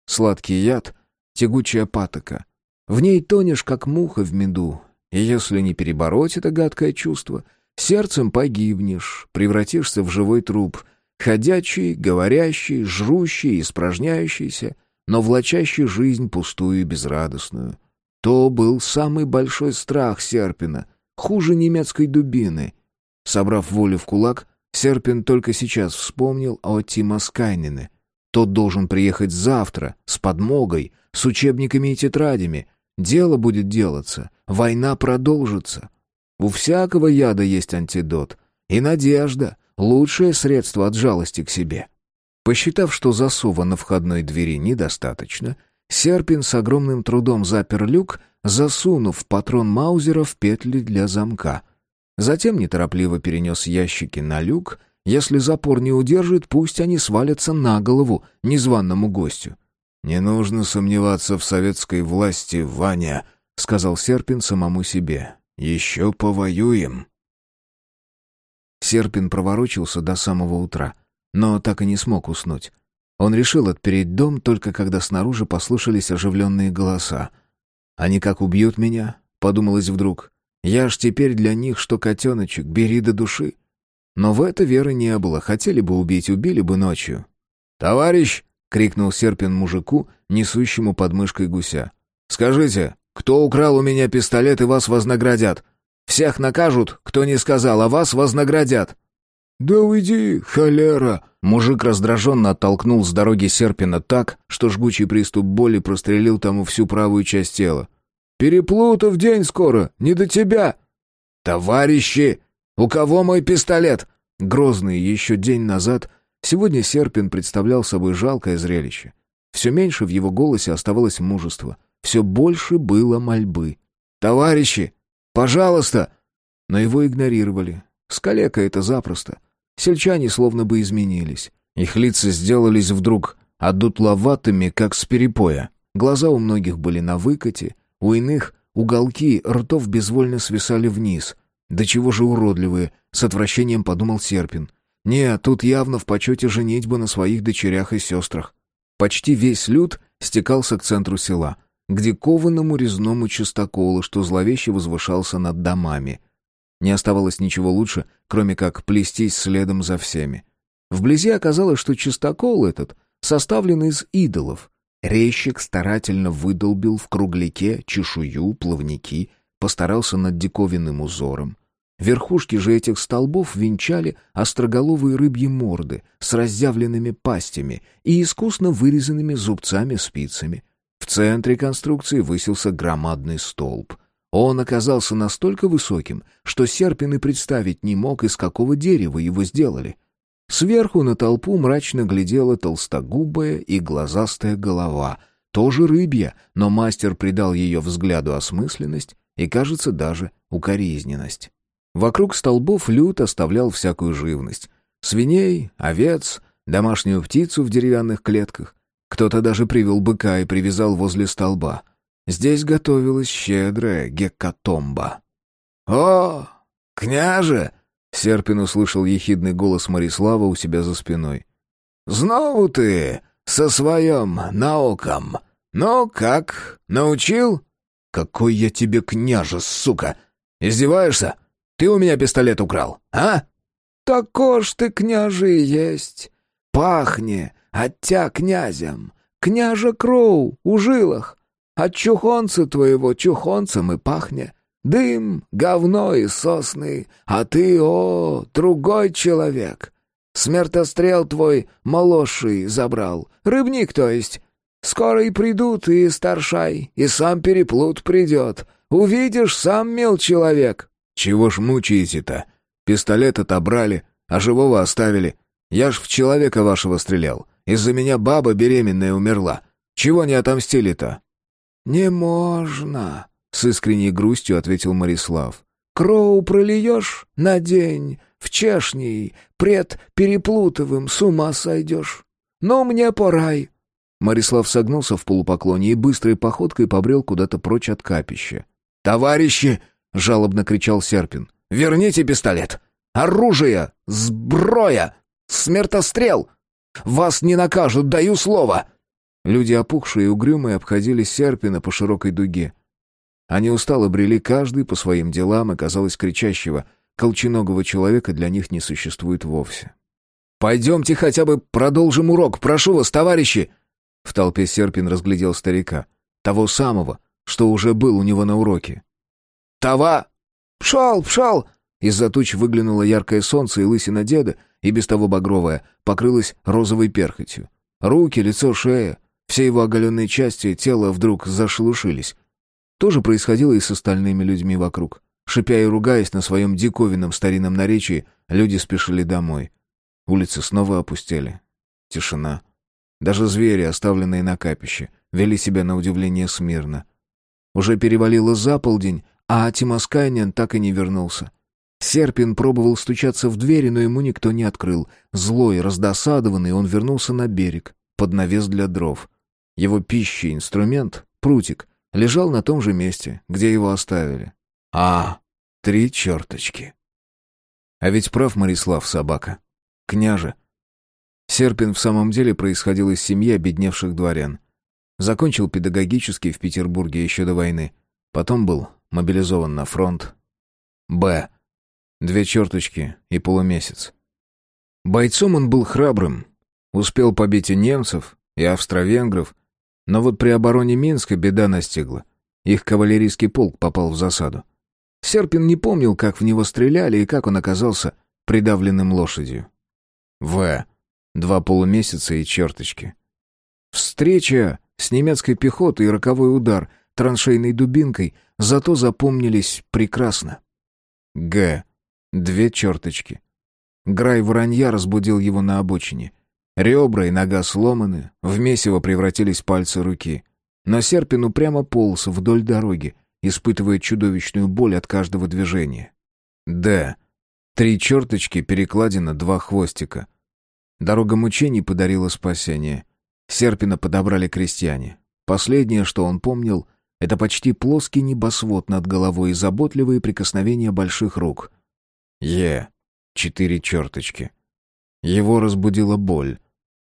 сладкий яд, тягучая патока. В ней тонешь, как муха в меду, и если не перебороть это гадкое чувство, сердцем погибнешь, превратишься в живой труп — Ходячий, говорящий, жрущий, испражняющийся, но влачащий жизнь пустую и безрадостную. То был самый большой страх Серпина, хуже немецкой дубины. Собрав волю в кулак, Серпин только сейчас вспомнил о Тима Скайнене. Тот должен приехать завтра, с подмогой, с учебниками и тетрадями. Дело будет делаться, война продолжится. У всякого яда есть антидот. И надежда — Лучшее средство от жалости к себе. Посчитав, что засова на входной двери недостаточно, Серпин с огромным трудом запер люк, засунув патрон Маузера в петли для замка. Затем неторопливо перенес ящики на люк. Если запор не удержит, пусть они свалятся на голову незваному гостю. «Не нужно сомневаться в советской власти, Ваня», — сказал Серпин самому себе. «Еще повоюем». Серпин проворочился до самого утра, но так и не смог уснуть. Он решил отпереть дом только когда снаружи послышались оживленные голоса. «Они как убьют меня?» — подумалось вдруг. «Я ж теперь для них, что котеночек, бери до души». Но в это веры не было, хотели бы убить, убили бы ночью. «Товарищ!» — крикнул Серпин мужику, несущему под мышкой гуся. «Скажите, кто украл у меня пистолет и вас вознаградят? Всех накажут, кто не сказал, а вас вознаградят». «Да уйди, холера!» Мужик раздраженно оттолкнул с дороги Серпина так, что жгучий приступ боли прострелил тому всю правую часть тела. «Переплутав день скоро, не до тебя!» «Товарищи! У кого мой пистолет?» Грозный еще день назад, сегодня Серпин представлял собой жалкое зрелище. Все меньше в его голосе оставалось мужества, все больше было мольбы. «Товарищи, Пожалуйста!» Но его игнорировали. С калека это запросто. Сельчане словно бы изменились. Их лица сделались вдруг одутловатыми, как с перепоя. Глаза у многих были на выкате, у иных уголки ртов безвольно свисали вниз. Да чего же уродливые, с отвращением подумал Серпин. Не, тут явно в почете женитьба на своих дочерях и сестрах. Почти весь люд стекался к центру села — где кованому резному частоколу, что зловеще возвышался над домами. Не оставалось ничего лучше, кроме как плестись следом за всеми. Вблизи оказалось, что частокол этот составлен из идолов. Резчик старательно выдолбил в кругляке чешую, плавники, постарался над диковинным узором. Верхушки же этих столбов венчали остроголовые рыбьи морды с разъявленными пастями и искусно вырезанными зубцами-спицами. В центре конструкции высился громадный столб. Он оказался настолько высоким, что Серпин и представить не мог, из какого дерева его сделали. Сверху на толпу мрачно глядела толстогубая и глазастая голова, тоже рыбья, но мастер придал ее взгляду осмысленность и, кажется, даже укоризненность. Вокруг столбов люд оставлял всякую живность. Свиней, овец, домашнюю птицу в деревянных клетках, кто-то даже привел быка и привязал возле столба. Здесь готовилась щедрая гекатомба. «О, княже!» — Серпин услышал ехидный голос Марислава у себя за спиной. «Знову ты со своим науком. Ну как, научил?» «Какой я тебе княже, сука! Издеваешься? Ты у меня пистолет украл, а?» «Також ты, княже, есть. Пахни, оття князем. Княжа Кроу, у жилах. От чухонца твоего чухонцем и пахне. Дым, говно и сосны, а ты, о, другой человек. Смертострел твой молодший забрал, рыбник, то есть. Скоро и придут, и старшай, и сам переплут придет. Увидишь, сам мил человек». «Чего ж мучаете-то? Пистолет отобрали, а живого оставили. Я ж в человека вашего стрелял. Из-за меня баба беременная умерла. Чего не отомстили-то?» «Не можно», — с искренней грустью ответил Марислав. «Кроу прольешь на день, в чешней, пред Переплутовым с ума сойдешь. Но мне порай». Марислав согнулся в полупоклоне и быстрой походкой побрел куда-то прочь от капища. «Товарищи!» — жалобно кричал Серпин. «Верните пистолет! Оружие! Сброя! Смертострел! Вас не накажут, даю слово!» Люди, опухшие и угрюмые, обходили Серпина по широкой дуге. Они устало брели каждый по своим делам, и, казалось, кричащего, колченогого человека для них не существует вовсе. «Пойдемте хотя бы продолжим урок, прошу вас, товарищи!» В толпе Серпин разглядел старика, того самого, что уже был у него на уроке. «Това!» «Пшал, пшал!» Из-за туч выглянуло яркое солнце, и лысина деда, и без того багровая, покрылась розовой перхотью. Руки, лицо, шея, все его оголенные части тела вдруг зашелушились. То же происходило и с остальными людьми вокруг. Шипя и ругаясь на своем диковинном старинном наречии, люди спешили домой. Улицы снова опустели. Тишина. Даже звери, оставленные на капище, вели себя на удивление смирно. Уже перевалило за полдень, а Тимоскайнен так и не вернулся. Серпин пробовал стучаться в двери, но ему никто не открыл. Злой, раздосадованный, он вернулся на берег, под навес для дров. Его пища, инструмент, прутик, лежал на том же месте, где его оставили. А, три черточки. А ведь прав Марислав собака. Княже. Серпин в самом деле происходил из семьи обедневших дворян. Закончил педагогический в Петербурге еще до войны. Потом был мобилизован на фронт. Б. Две черточки и полумесяц. Бойцом он был храбрым. Успел побить и немцев, и австро-венгров. Но вот при обороне Минска беда настигла. Их кавалерийский полк попал в засаду. Серпин не помнил, как в него стреляли и как он оказался придавленным лошадью. В. Два полумесяца и черточки. Встреча с немецкой пехотой и роковой удар траншейной дубинкой зато запомнились прекрасно. Г. Две черточки. Грай воронья разбудил его на обочине. Ребра и нога сломаны, в месиво превратились пальцы руки. Но Серпин упрямо полз вдоль дороги, испытывая чудовищную боль от каждого движения. Д. Три черточки, перекладина, два хвостика. Дорога мучений подарила спасение. Серпина подобрали крестьяне. Последнее, что он помнил, это почти плоский небосвод над головой и заботливые прикосновения больших рук. Е. Четыре черточки. Его разбудила боль.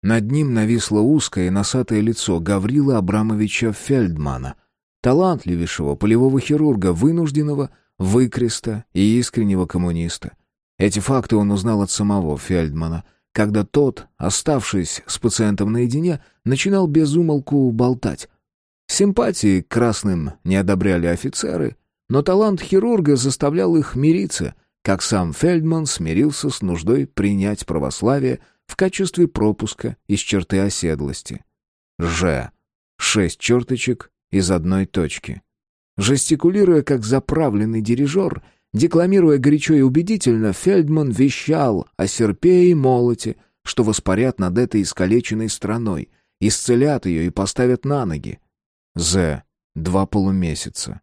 Над ним нависло узкое носатое лицо Гаврила Абрамовича Фельдмана, талантливейшего полевого хирурга, вынужденного, выкреста и искреннего коммуниста. Эти факты он узнал от самого Фельдмана, когда тот, оставшись с пациентом наедине, начинал без умолку болтать. Симпатии к красным не одобряли офицеры, но талант хирурга заставлял их мириться, как сам Фельдман смирился с нуждой принять православие в качестве пропуска из черты оседлости. Ж. Шесть черточек из одной точки. Жестикулируя как заправленный дирижер, декламируя горячо и убедительно, Фельдман вещал о серпе и молоте, что воспарят над этой искалеченной страной, исцелят ее и поставят на ноги. З. Два полумесяца.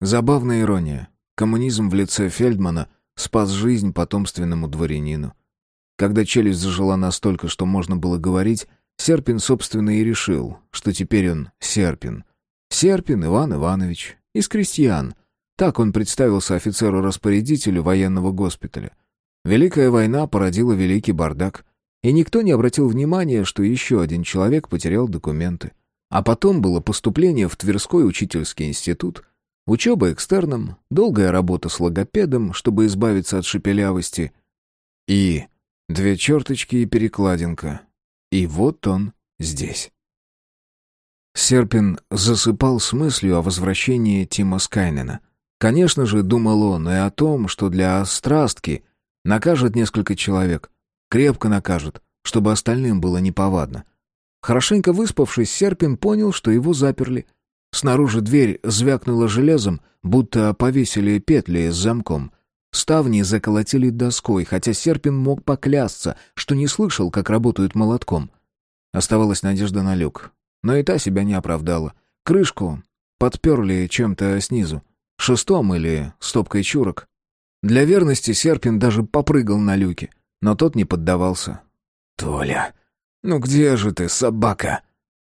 Забавная ирония. Коммунизм в лице Фельдмана спас жизнь потомственному дворянину. Когда челюсть зажила настолько, что можно было говорить, Серпин, собственно, и решил, что теперь он Серпин. Серпин Иван Иванович, из крестьян. Так он представился офицеру-распорядителю военного госпиталя. Великая война породила великий бардак, и никто не обратил внимания, что еще один человек потерял документы. А потом было поступление в Тверской учительский институт, Учеба экстерном, долгая работа с логопедом, чтобы избавиться от шепелявости. И две черточки и перекладинка. И вот он здесь. Серпин засыпал с мыслью о возвращении Тима Скайнена. Конечно же, думал он и о том, что для страстки накажет несколько человек. Крепко накажет, чтобы остальным было неповадно. Хорошенько выспавшись, Серпин понял, что его заперли. Снаружи дверь звякнула железом, будто повесили петли с замком. Ставни заколотили доской, хотя Серпин мог поклясться, что не слышал, как работают молотком. Оставалась надежда на люк. Но и та себя не оправдала. Крышку подперли чем-то снизу. Шестом или стопкой чурок. Для верности Серпин даже попрыгал на люке, но тот не поддавался. «Толя, ну где же ты, собака?»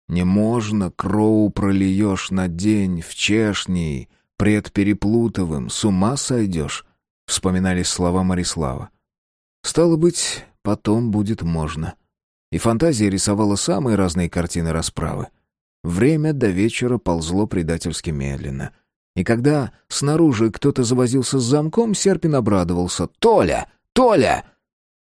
«Не можно, кроу прольешь на день в чешней, пред Переплутовым, с ума сойдешь», — вспоминались слова Марислава. «Стало быть, потом будет можно». И фантазия рисовала самые разные картины расправы. Время до вечера ползло предательски медленно. И когда снаружи кто-то завозился с замком, Серпин обрадовался. «Толя! Толя!»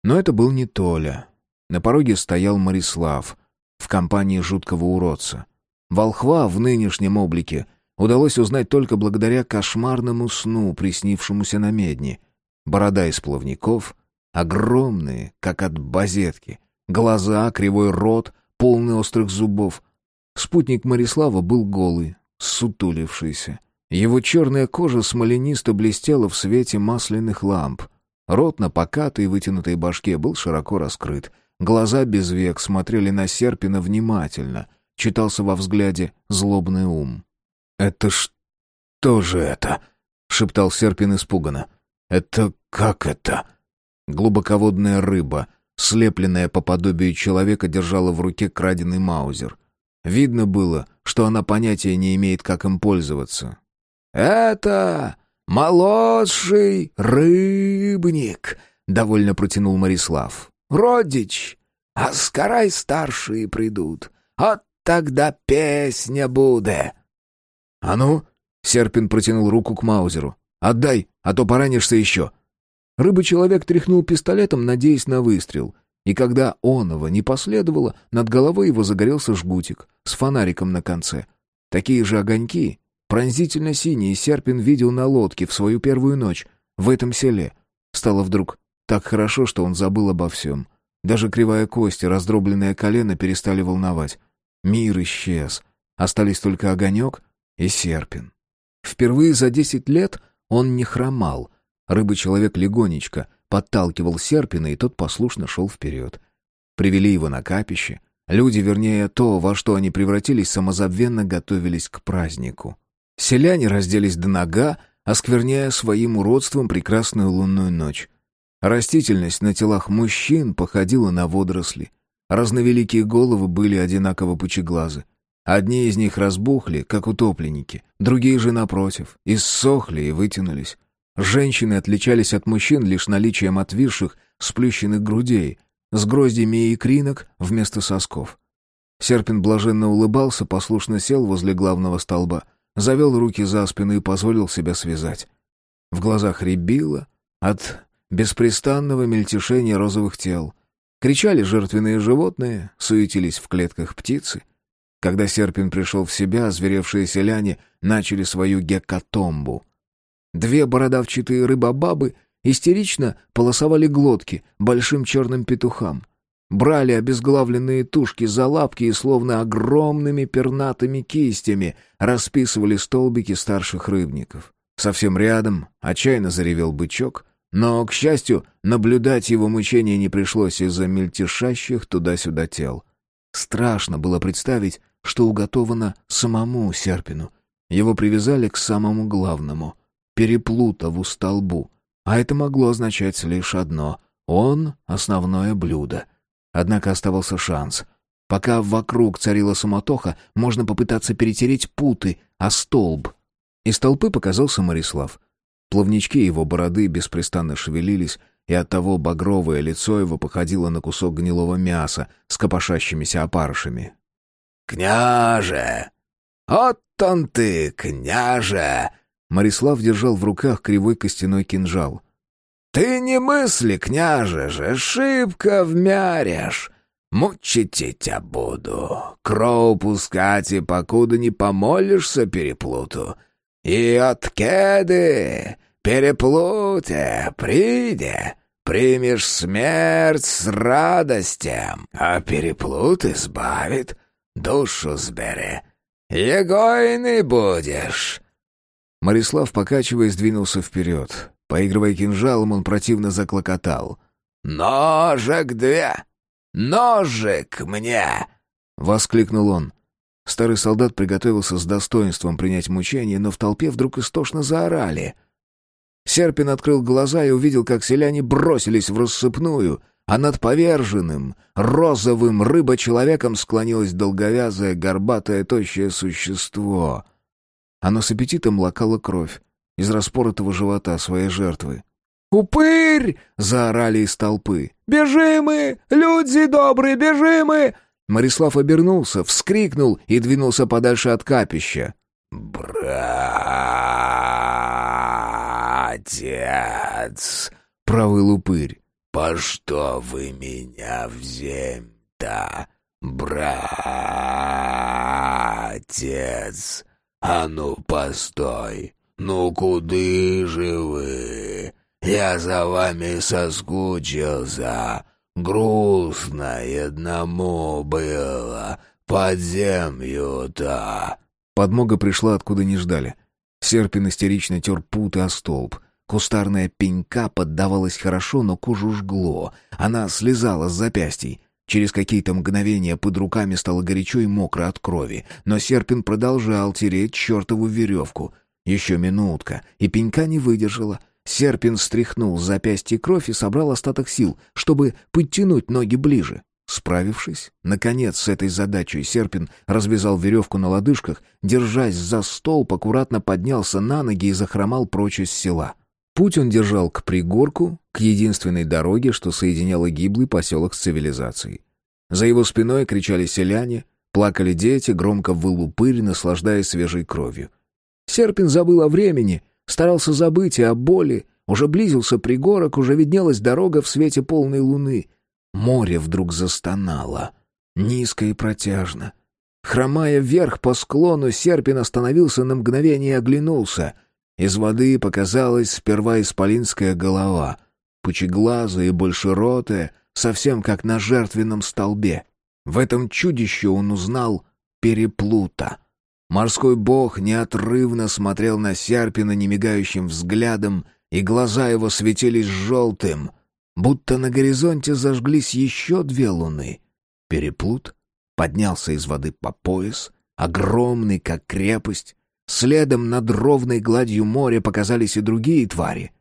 Но это был не Толя. На пороге стоял Марислав в компании жуткого уродца. Волхва в нынешнем облике удалось узнать только благодаря кошмарному сну, приснившемуся на медне. Борода из плавников, огромные, как от базетки, глаза, кривой рот, полный острых зубов. Спутник Марислава был голый, сутулившийся. Его черная кожа смоленисто блестела в свете масляных ламп. Рот на покатой вытянутой башке был широко раскрыт, Глаза без век смотрели на Серпина внимательно. Читался во взгляде злобный ум. «Это что же это?» — шептал Серпин испуганно. «Это как это?» Глубоководная рыба, слепленная по подобию человека, держала в руке краденый маузер. Видно было, что она понятия не имеет, как им пользоваться. «Это молодший рыбник», — довольно протянул Марислав родич, а скорай старшие придут. от тогда песня буде. А ну, Серпин протянул руку к Маузеру. Отдай, а то поранишься еще. Рыба-человек тряхнул пистолетом, надеясь на выстрел. И когда оного не последовало, над головой его загорелся жгутик с фонариком на конце. Такие же огоньки, пронзительно синие, Серпин видел на лодке в свою первую ночь, в этом селе. Стало вдруг так хорошо, что он забыл обо всем. Даже кривая кость и раздробленное колено перестали волновать. Мир исчез. Остались только огонек и серпин. Впервые за десять лет он не хромал. Рыба-человек легонечко подталкивал серпина, и тот послушно шел вперед. Привели его на капище. Люди, вернее, то, во что они превратились, самозабвенно готовились к празднику. Селяне разделись до нога, оскверняя своим уродством прекрасную лунную ночь. Растительность на телах мужчин походила на водоросли. Разновеликие головы были одинаково пучеглазы. Одни из них разбухли, как утопленники, другие же, напротив, иссохли и вытянулись. Женщины отличались от мужчин лишь наличием отвисших, сплющенных грудей, с гроздями икринок вместо сосков. Серпин блаженно улыбался, послушно сел возле главного столба, завел руки за спину и позволил себя связать. В глазах рябило от беспрестанного мельтешения розовых тел. Кричали жертвенные животные, суетились в клетках птицы. Когда Серпин пришел в себя, озверевшие селяне начали свою гекатомбу. Две бородавчатые рыбобабы истерично полосовали глотки большим черным петухам. Брали обезглавленные тушки за лапки и словно огромными пернатыми кистями расписывали столбики старших рыбников. Совсем рядом отчаянно заревел бычок — но, к счастью, наблюдать его мучения не пришлось из-за мельтешащих туда-сюда тел. Страшно было представить, что уготовано самому Серпину. Его привязали к самому главному — Переплутову столбу. А это могло означать лишь одно — он — основное блюдо. Однако оставался шанс. Пока вокруг царила суматоха, можно попытаться перетереть путы, а столб... Из толпы показался Марислав — Плавнички его бороды беспрестанно шевелились, и оттого багровое лицо его походило на кусок гнилого мяса с копошащимися опарышами. «Княже! Вот он ты, княже!» Марислав держал в руках кривой костяной кинжал. «Ты не мысли, княже же, шибко вмяришь! Мучить тебя буду, кровь пускать, и покуда не помолишься переплуту. И от кеды переплуте приде, примешь смерть с радостям, а переплут избавит, душу сбере. Егойный будешь!» Марислав, покачиваясь, двинулся вперед. Поигрывая кинжалом, он противно заклокотал. «Ножек две! Ножик мне!» — воскликнул он. Старый солдат приготовился с достоинством принять мучение, но в толпе вдруг истошно заорали. Серпин открыл глаза и увидел, как селяне бросились в рассыпную, а над поверженным, розовым рыбочеловеком склонилось долговязое, горбатое, тощее существо. Оно с аппетитом лакало кровь из распоротого живота своей жертвы. «Упырь!» — заорали из толпы. «Бежим мы! Люди добрые, бежим мы!» Марислав обернулся, вскрикнул и двинулся подальше от капища. «Братец!» — провыл упырь. «По что вы меня в земь-то, братец? А ну, постой! Ну, куды же вы? Я за вами соскучился. Грустно одному было под землю-то. Подмога пришла, откуда не ждали. Серпин истерично тер путы о столб. Кустарная пенька поддавалась хорошо, но кожу жгло. Она слезала с запястий. Через какие-то мгновения под руками стало горячо и мокро от крови, но Серпин продолжал тереть чертову веревку. Еще минутка, и пенька не выдержала — Серпин стряхнул с запястья кровь и собрал остаток сил, чтобы подтянуть ноги ближе. Справившись, наконец, с этой задачей, Серпин развязал веревку на лодыжках, держась за столб, аккуратно поднялся на ноги и захромал прочь из села. Путь он держал к пригорку, к единственной дороге, что соединяла гиблый поселок с цивилизацией. За его спиной кричали селяне, плакали дети, громко выл упырь, наслаждаясь свежей кровью. Серпин забыл о времени Старался забыть и о боли. Уже близился пригорок, уже виднелась дорога в свете полной луны. Море вдруг застонало. Низко и протяжно. Хромая вверх по склону, Серпин остановился на мгновение и оглянулся. Из воды показалась сперва исполинская голова, пучеглазая и большеротая, совсем как на жертвенном столбе. В этом чудище он узнал переплута. Морской бог неотрывно смотрел на Серпина немигающим взглядом, и глаза его светились желтым, будто на горизонте зажглись еще две луны. Переплут поднялся из воды по пояс, огромный, как крепость. Следом над ровной гладью моря показались и другие твари.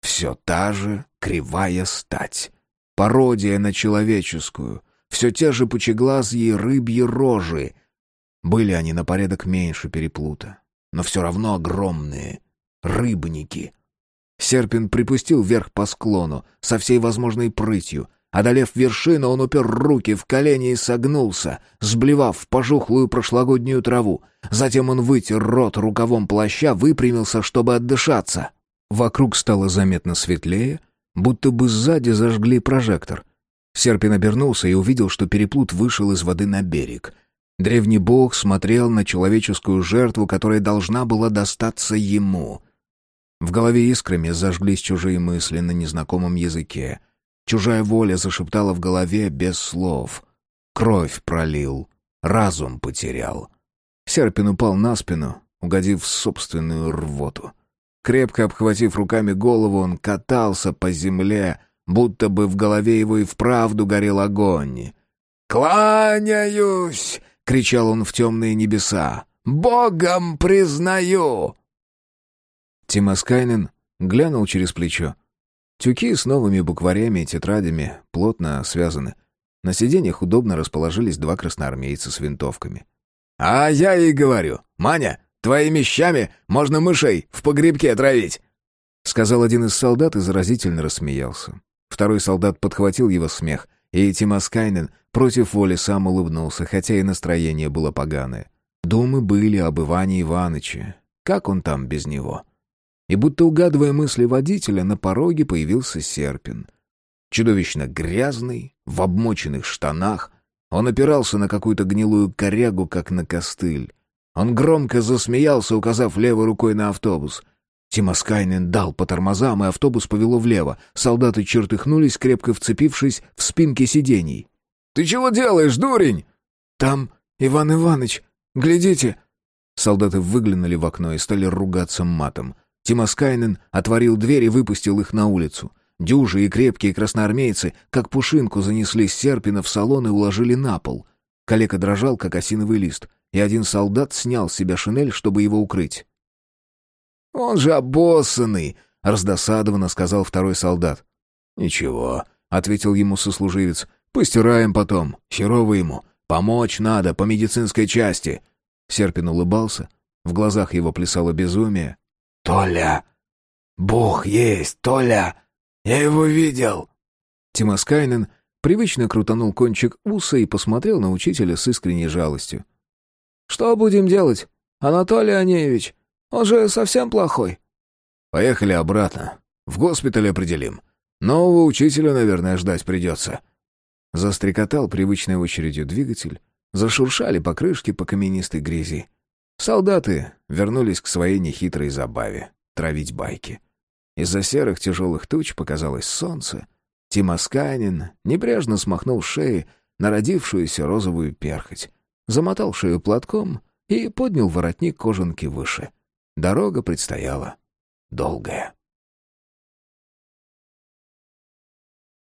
Все та же кривая стать, пародия на человеческую, все те же пучеглазые рыбьи рожи, были они на порядок меньше переплута, но все равно огромные. Рыбники. Серпин припустил вверх по склону со всей возможной прытью. Одолев вершину, он упер руки в колени и согнулся, сблевав в пожухлую прошлогоднюю траву. Затем он вытер рот рукавом плаща, выпрямился, чтобы отдышаться. Вокруг стало заметно светлее, будто бы сзади зажгли прожектор. Серпин обернулся и увидел, что переплут вышел из воды на берег. Древний бог смотрел на человеческую жертву, которая должна была достаться ему. В голове искрами зажглись чужие мысли на незнакомом языке. Чужая воля зашептала в голове без слов. Кровь пролил, разум потерял. Серпин упал на спину, угодив в собственную рвоту. Крепко обхватив руками голову, он катался по земле, будто бы в голове его и вправду горел огонь. «Кланяюсь!» Кричал он в темные небеса. «Богом признаю!» Тимоскайнен глянул через плечо. Тюки с новыми букварями и тетрадями плотно связаны. На сиденьях удобно расположились два красноармейца с винтовками. «А я и говорю, Маня, твоими щами можно мышей в погребке отравить!» Сказал один из солдат и заразительно рассмеялся. Второй солдат подхватил его смех — и Тимоскайнен против воли сам улыбнулся, хотя и настроение было поганое. Думы были об Иване Иваныче. Как он там без него? И будто угадывая мысли водителя, на пороге появился Серпин. чудовищно грязный, в обмоченных штанах. Он опирался на какую-то гнилую корягу, как на костыль. Он громко засмеялся, указав левой рукой на автобус. Тимоскайнен дал по тормозам, и автобус повело влево. Солдаты чертыхнулись, крепко вцепившись в спинки сидений. «Ты чего делаешь, дурень?» «Там Иван Иваныч, глядите!» Солдаты выглянули в окно и стали ругаться матом. Тимоскайнен отворил дверь и выпустил их на улицу. Дюжи и крепкие красноармейцы, как пушинку, занесли Серпина в салон и уложили на пол. Калека дрожал, как осиновый лист, и один солдат снял с себя шинель, чтобы его укрыть. «Он же обоссанный!» — раздосадованно сказал второй солдат. «Ничего», — ответил ему сослуживец. «Постираем потом. Херово ему. Помочь надо, по медицинской части». Серпин улыбался. В глазах его плясало безумие. «Толя! Бог есть, Толя! Я его видел!» Тимоскайнен привычно крутанул кончик уса и посмотрел на учителя с искренней жалостью. «Что будем делать, Анатолий Анеевич? Он же совсем плохой». «Поехали обратно. В госпиталь определим. Нового учителя, наверное, ждать придется». Застрекотал привычной очередью двигатель, зашуршали покрышки по каменистой грязи. Солдаты вернулись к своей нехитрой забаве — травить байки. Из-за серых тяжелых туч показалось солнце. Тимосканин небрежно смахнул шеи на родившуюся розовую перхоть, замотал шею платком и поднял воротник кожанки выше. Дорога предстояла долгая.